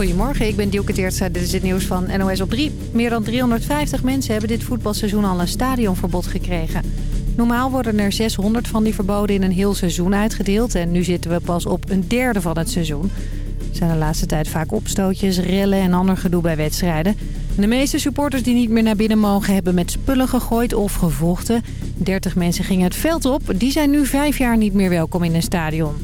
Goedemorgen, ik ben Dielke Teertza. Dit is het nieuws van NOS op 3. Meer dan 350 mensen hebben dit voetbalseizoen al een stadionverbod gekregen. Normaal worden er 600 van die verboden in een heel seizoen uitgedeeld... en nu zitten we pas op een derde van het seizoen. Er zijn de laatste tijd vaak opstootjes, rellen en ander gedoe bij wedstrijden. De meeste supporters die niet meer naar binnen mogen... hebben met spullen gegooid of gevochten. 30 mensen gingen het veld op. Die zijn nu vijf jaar niet meer welkom in een stadion.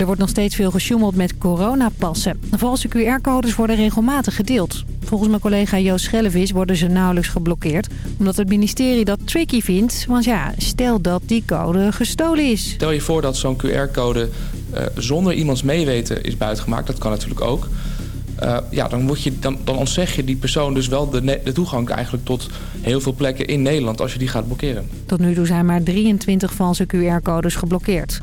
Er wordt nog steeds veel gesjoemeld met coronapassen. Valse QR-codes worden regelmatig gedeeld. Volgens mijn collega Joost Schellevis worden ze nauwelijks geblokkeerd... omdat het ministerie dat tricky vindt. Want ja, stel dat die code gestolen is. Stel je voor dat zo'n QR-code uh, zonder iemands meeweten is buitgemaakt. Dat kan natuurlijk ook. Uh, ja, dan, word je, dan, dan ontzeg je die persoon dus wel de, de toegang eigenlijk tot heel veel plekken in Nederland als je die gaat blokkeren. Tot nu toe zijn maar 23 valse QR-codes geblokkeerd.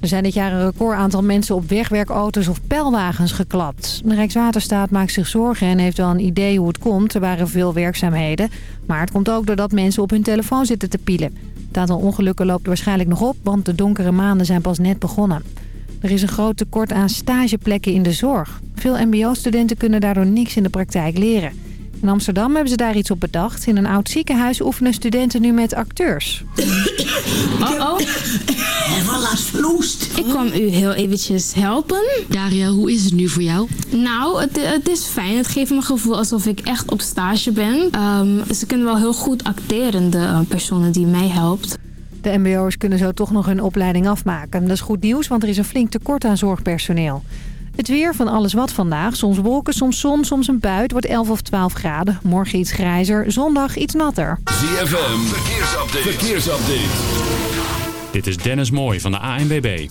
Er zijn dit jaar een record aantal mensen op wegwerkauto's of pijlwagens geklapt. De Rijkswaterstaat maakt zich zorgen en heeft wel een idee hoe het komt. Er waren veel werkzaamheden. Maar het komt ook doordat mensen op hun telefoon zitten te pielen. Het aantal ongelukken loopt waarschijnlijk nog op, want de donkere maanden zijn pas net begonnen. Er is een groot tekort aan stageplekken in de zorg. Veel mbo-studenten kunnen daardoor niks in de praktijk leren. In Amsterdam hebben ze daar iets op bedacht. In een oud ziekenhuis oefenen studenten nu met acteurs. Oh oh. vloest. Ik kwam u heel eventjes helpen. Daria, hoe is het nu voor jou? Nou, het, het is fijn. Het geeft me een gevoel alsof ik echt op stage ben. Um, ze kunnen wel heel goed acteren, de uh, personen die mij helpt. De mbo'ers kunnen zo toch nog hun opleiding afmaken. Dat is goed nieuws, want er is een flink tekort aan zorgpersoneel. Het weer van alles wat vandaag. Soms wolken, soms zon, soms een bui. Het wordt 11 of 12 graden. Morgen iets grijzer, zondag iets natter. ZFM, verkeersupdate. verkeersupdate. Dit is Dennis Mooij van de ANWB.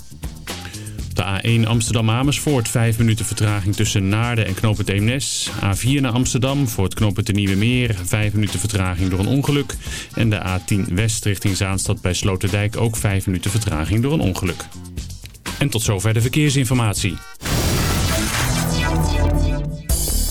De A1 Amsterdam-Amersfoort, 5 minuten vertraging tussen Naarden en knooppunt Eemnes. A4 naar Amsterdam voor het knooppunt de Nieuwe Meer, 5 minuten vertraging door een ongeluk. En de A10 West richting Zaanstad bij Sloterdijk ook 5 minuten vertraging door een ongeluk. En tot zover de verkeersinformatie.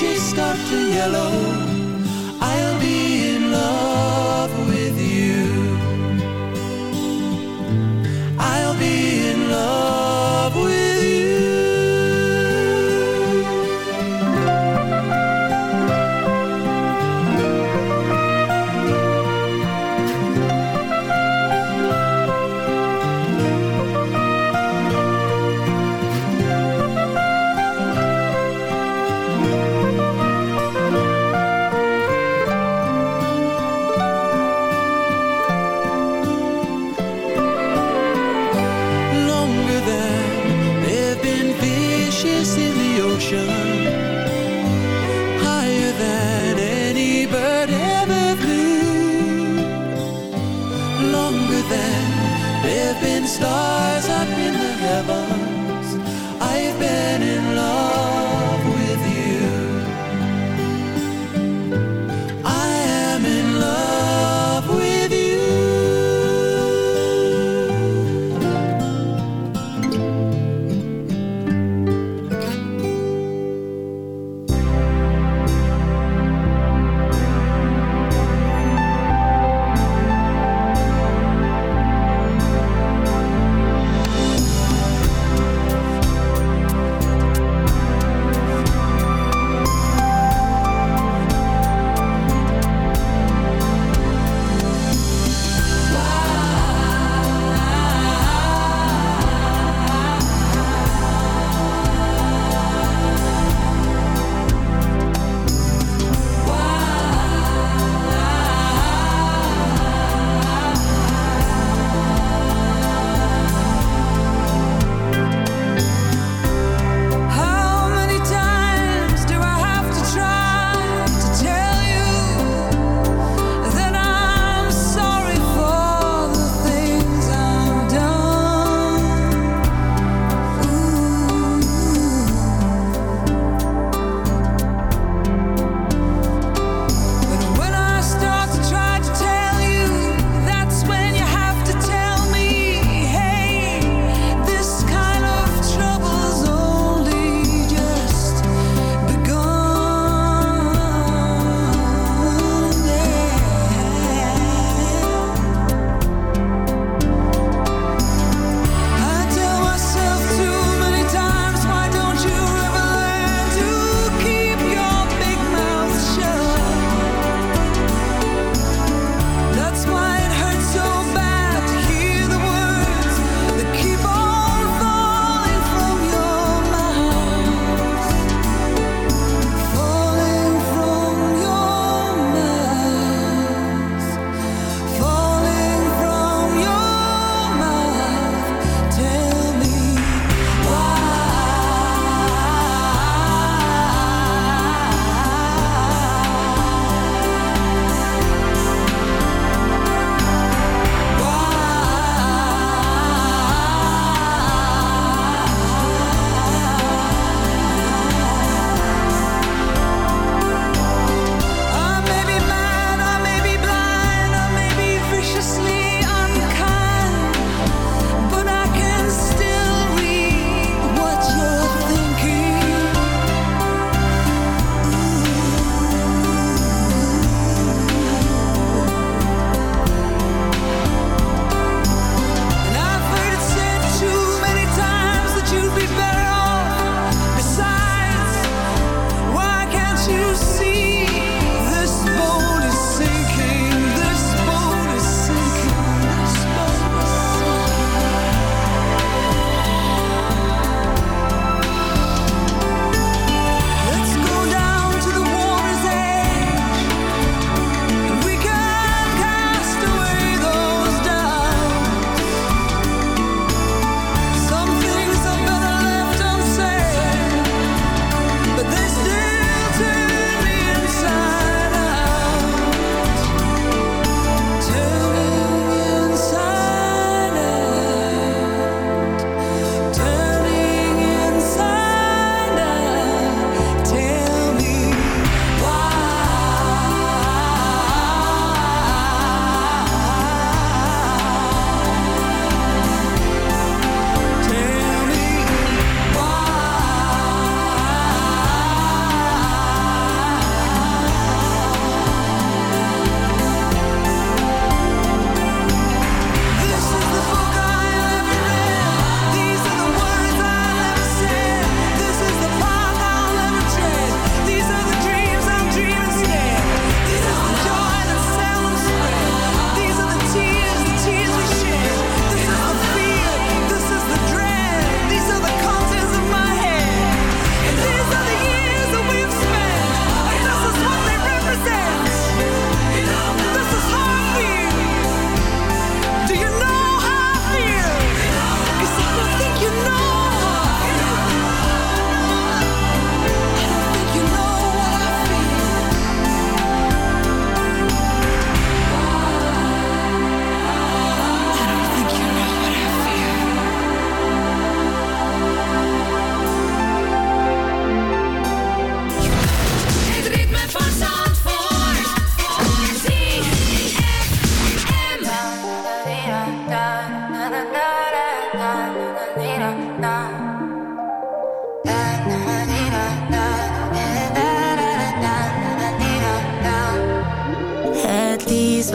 pages start to yellow,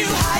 you high.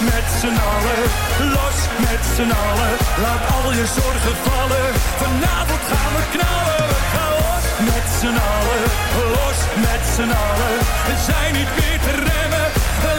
met z'n allen. Los met z'n allen. Laat al je zorgen vallen. Vanavond gaan we knallen. Gaan los met z'n allen. Los met z'n allen. We zijn niet meer te remmen. We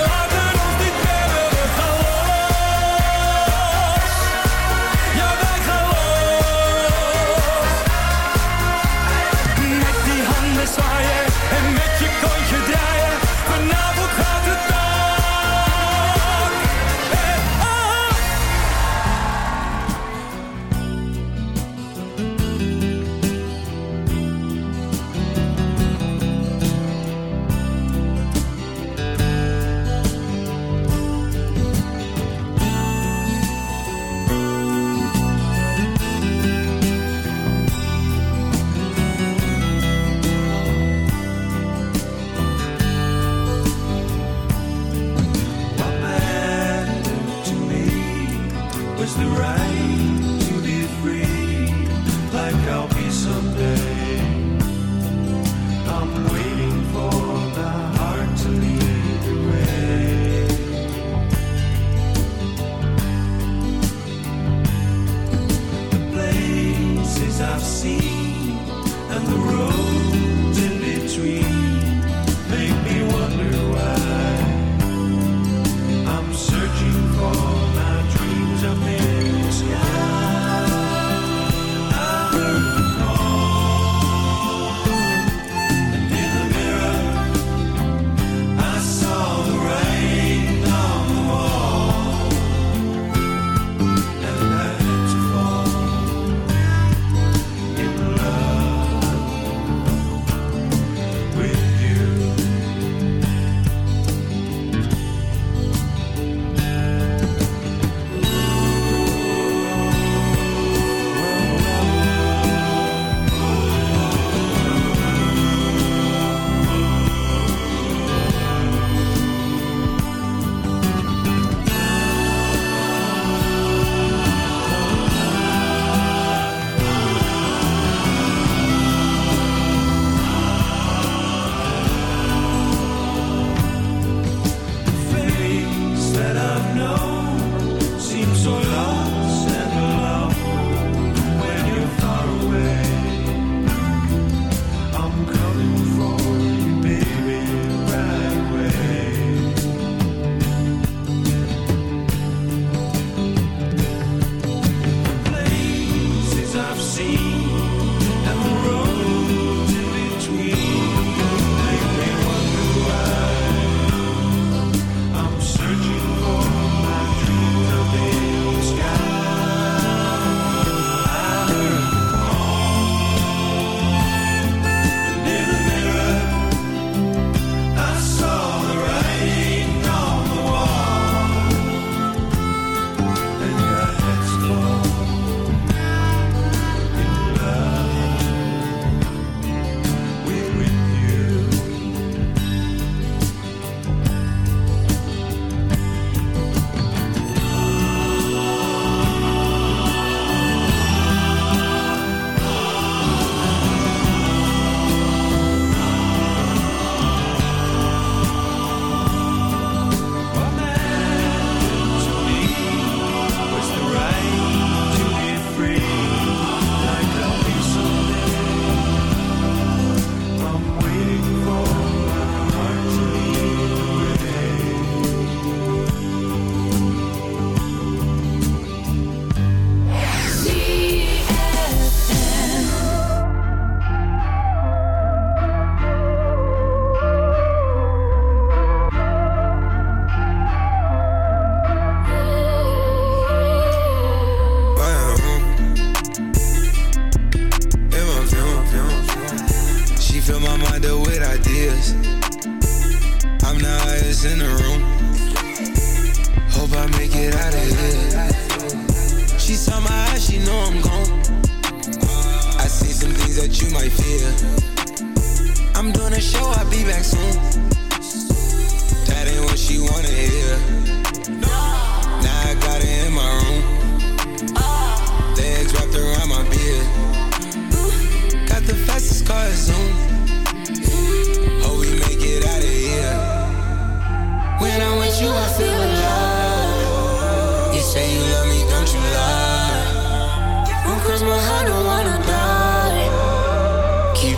might fear. I'm doing a show, I'll be back soon.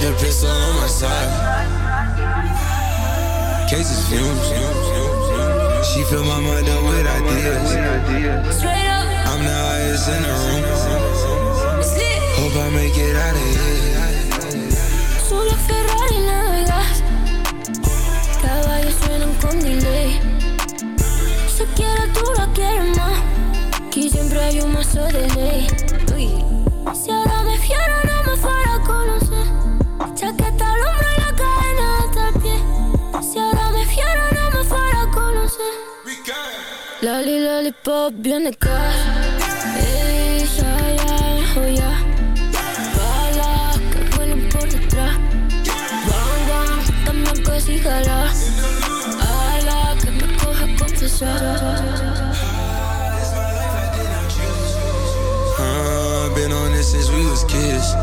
The pistol on my side. Cases fumes. She fill my mind up with ideas. I'm the highest in the room. Hope I make it out of here. Solo Ferrari navegas Caballos suenan con delay Se quiere tú la quieres más Aquí siempre hay un mazo de ley lollipop, bien de casa Ey, ya, ya, oh ya Bala, que vuelen por detrás Bang, bang, dame jala Ala, que Uh, been on this since we was kids.